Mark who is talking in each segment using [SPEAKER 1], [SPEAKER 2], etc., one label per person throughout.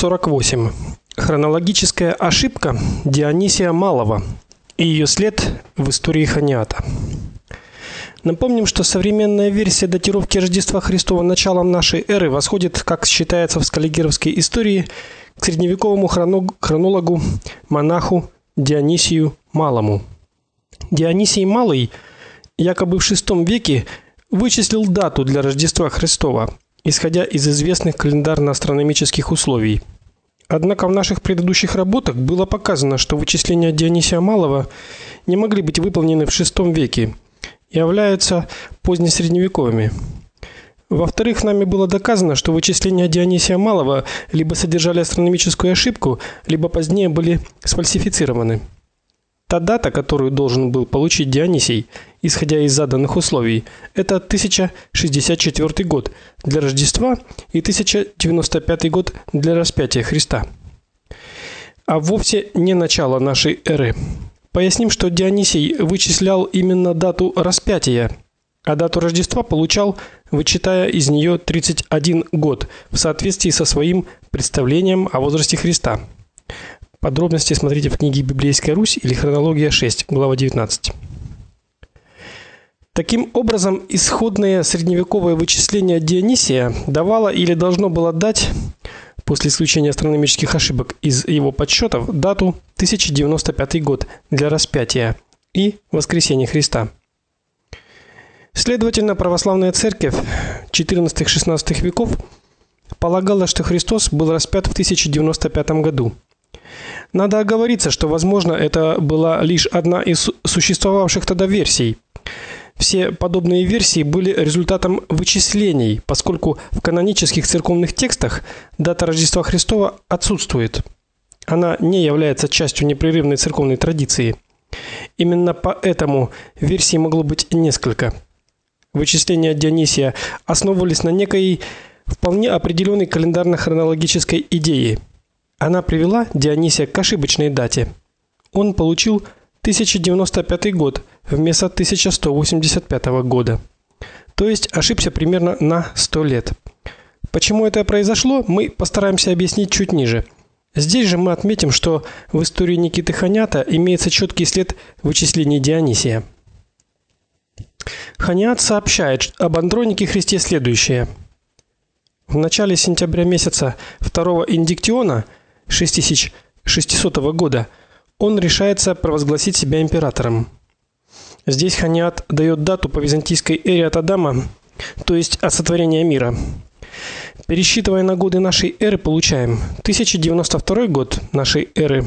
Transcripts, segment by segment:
[SPEAKER 1] 48. Хронологическая ошибка Дионисия Малого и ее след в истории Ханиата. Напомним, что современная версия датировки Рождества Христова началом нашей эры восходит, как считается в скаллигеровской истории, к средневековому хронологу монаху Дионисию Малому. Дионисий Малый якобы в VI веке вычислил дату для Рождества Христова, исходя из известных календарно-астрономических условий. Однако в наших предыдущих работах было показано, что вычисления Дионисия Малого не могли быть выполнены в VI веке и являются позднесредневековыми. Во-вторых, нами было доказано, что вычисления Дионисия Малого либо содержали астрономическую ошибку, либо позднее были сфальсифицированы. Та дата, которую должен был получить Дионисий, исходя из заданных условий, это 1064 год для Рождества и 1095 год для распятия Христа. А вовсе не начало нашей эры. Поясним, что Дионисий вычислял именно дату распятия, а дату Рождества получал, вычитая из нее 31 год в соответствии со своим представлением о возрасте Христа. Подробности смотрите в книге Библейская Русь или Хронология 6, глава 19. Таким образом, исходное средневековое вычисление Дионисия давало или должно было дать после исключения астрономических ошибок из его подсчетов дату 1095 год для распятия и воскресения Христа. Следовательно, православная церковь XIV-XVI веков полагала, что Христос был распят в 1095 году. Надо оговориться, что, возможно, это была лишь одна из существовавших тогда версий. Все подобные версии были результатом вычислений, поскольку в канонических церковных текстах дата Рождества Христова отсутствует. Она не является частью непрерывной церковной традиции. Именно поэтому версий могло быть несколько. Вычисления Дионисия основывались на некой вполне определенной календарно-хронологической идее – она привела Дионисия к ошибочной дате. Он получил 1095 год вместо 1185 года. То есть ошибся примерно на 100 лет. Почему это произошло, мы постараемся объяснить чуть ниже. Здесь же мы отметим, что в истории Никиты Ханята имеется четкий след вычислений Дионисия. Ханят сообщает об Андронике Христе следующее: В начале сентября месяца второго индиктиона – 6600 года он решается провозгласить себя императором. Здесь Ханиат дает дату по византийской эре от Адама, то есть от сотворения мира. Пересчитывая на годы нашей эры, получаем 1092 год нашей эры,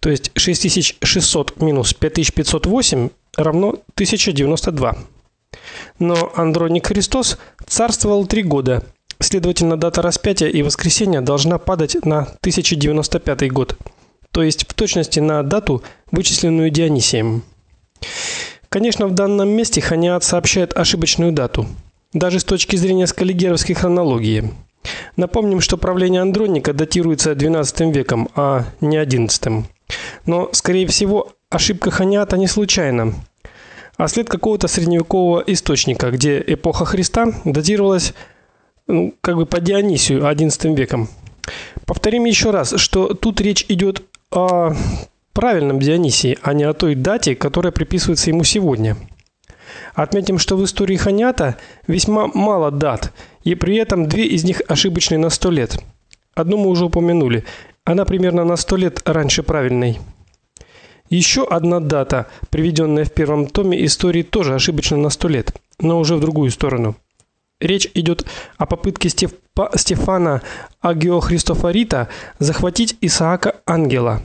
[SPEAKER 1] то есть 6600 минус 5508 равно 1092. Но Андроник Христос царствовал три года – Следовательно, дата распятия и воскресения должна падать на 1095 год, то есть в точности на дату, вычисленную Дионисием. Конечно, в данном месте Ханиат сообщает ошибочную дату, даже с точки зрения скаллигеровской хронологии. Напомним, что правление Андроника датируется XII веком, а не XI. Но, скорее всего, ошибка Ханиата не случайна, а след какого-то средневекового источника, где эпоха Христа датировалась ну, как бы по Дионисию XI веком. Повторим еще раз, что тут речь идет о правильном Дионисии, а не о той дате, которая приписывается ему сегодня. Отметим, что в истории Ханята весьма мало дат, и при этом две из них ошибочны на 100 лет. Одну мы уже упомянули. Она примерно на 100 лет раньше правильной. Еще одна дата, приведенная в первом томе истории, тоже ошибочна на 100 лет, но уже в другую сторону. Речь идет о попытке Стефа, Стефана Агиохристофорита захватить Исаака ангела.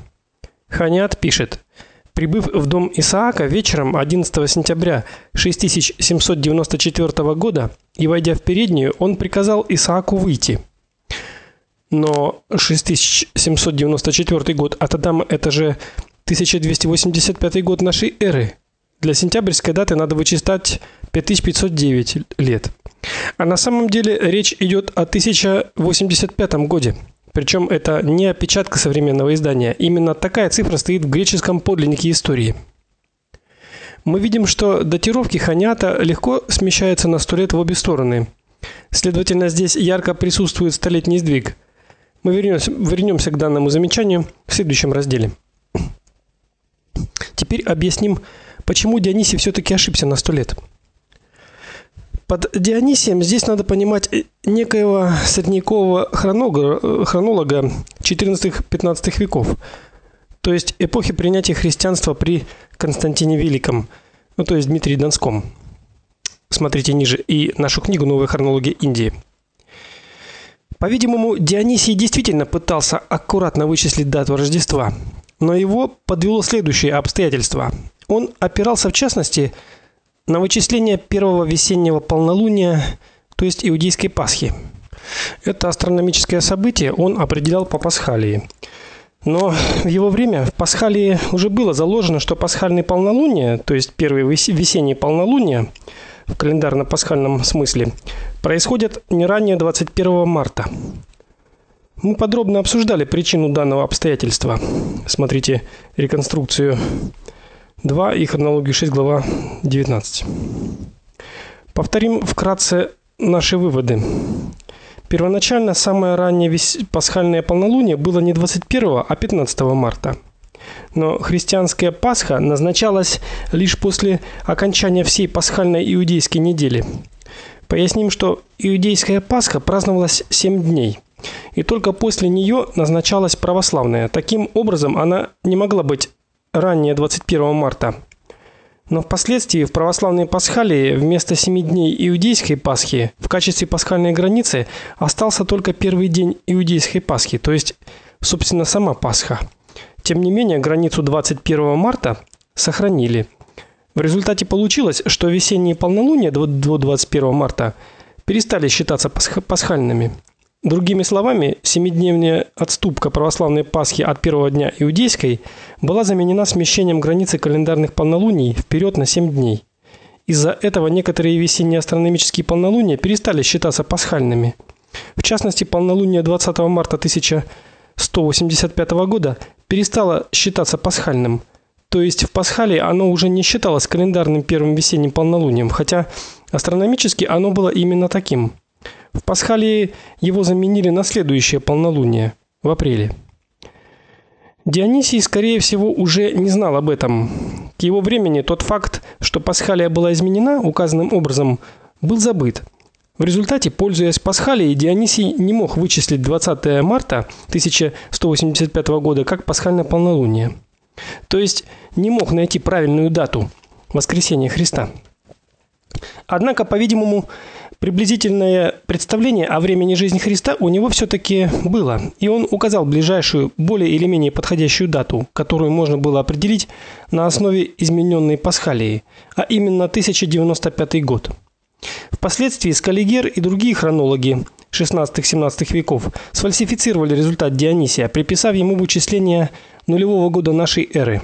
[SPEAKER 1] Ханят пишет: Прибыв в дом Исаака вечером 11 сентября 6794 года и войдя в переднюю, он приказал Исааку выйти. Но 6794 год от Адама это же 1285 год нашей эры. Для сентябрьской даты надо вычитать 5509 лет. А на самом деле речь идет о 1085 годе. Причем это не опечатка современного издания. Именно такая цифра стоит в греческом подлиннике истории. Мы видим, что датировки Ханята легко смещаются на 100 лет в обе стороны. Следовательно, здесь ярко присутствует столетний сдвиг. Мы вернемся, вернемся к данному замечанию в следующем разделе. Теперь объясним, почему Дионисий все таки ошибся на сто лет. Под Дионисием здесь надо понимать некоего средневекового хронолога, хронолога 14-15 веков, то есть эпохи принятия христианства при Константине Великом, ну то есть Дмитрии Донском. Смотрите ниже и нашу книгу Новая хронология Индии. По-видимому, Дионисий действительно пытался аккуратно вычислить дату Рождества, но его подвело следующее обстоятельство. Он опирался в частности на вычисление первого весеннего полнолуния, то есть иудейской Пасхи. Это астрономическое событие он определял по Пасхалии. Но в его время в Пасхалии уже было заложено, что пасхальное полнолуние, то есть первое весеннее полнолуние в календарно-пасхальном смысле, происходит не ранее 21 марта. Мы подробно обсуждали причину данного обстоятельства. Смотрите реконструкцию 2 и хронологию 6, глава 19. Повторим вкратце наши выводы. Первоначально самое раннее пасхальное полнолуние было не 21, а 15 марта. Но христианская Пасха назначалась лишь после окончания всей пасхальной иудейской недели. Поясним, что иудейская Пасха праздновалась 7 дней. И только после нее назначалась православная. Таким образом, она не могла быть ранее 21 марта. Но впоследствии в православной Пасхалии вместо семи дней иудейской Пасхи в качестве пасхальной границы остался только первый день иудейской Пасхи, то есть, собственно, сама Пасха. Тем не менее, границу 21 марта сохранили. В результате получилось, что весенние полнолуния до 21 марта перестали считаться пасхальными. Другими словами, семидневная отступка православной Пасхи от первого дня иудейской была заменена смещением границы календарных полнолуний вперед на 7 дней. Из-за этого некоторые весенние астрономические полнолуния перестали считаться пасхальными. В частности, полнолуние 20 марта 1185 года перестало считаться пасхальным. То есть в Пасхале оно уже не считалось календарным первым весенним полнолунием, хотя астрономически оно было именно таким. В Пасхалии его заменили на следующее полнолуние в апреле. Дионисий, скорее всего, уже не знал об этом. К его времени тот факт, что Пасхалия была изменена указанным образом, был забыт. В результате, пользуясь Пасхалией, Дионисий не мог вычислить 20 марта 1185 года как пасхальное полнолуние. То есть не мог найти правильную дату воскресения Христа. Однако, по-видимому, Приблизительное представление о времени жизни Христа у него все таки было, и он указал ближайшую, более или менее подходящую дату, которую можно было определить на основе измененной Пасхалии, а именно 1095 год. Впоследствии Скаллигер и другие хронологи 16-17 веков сфальсифицировали результат Дионисия, приписав ему вычисление нулевого года нашей эры.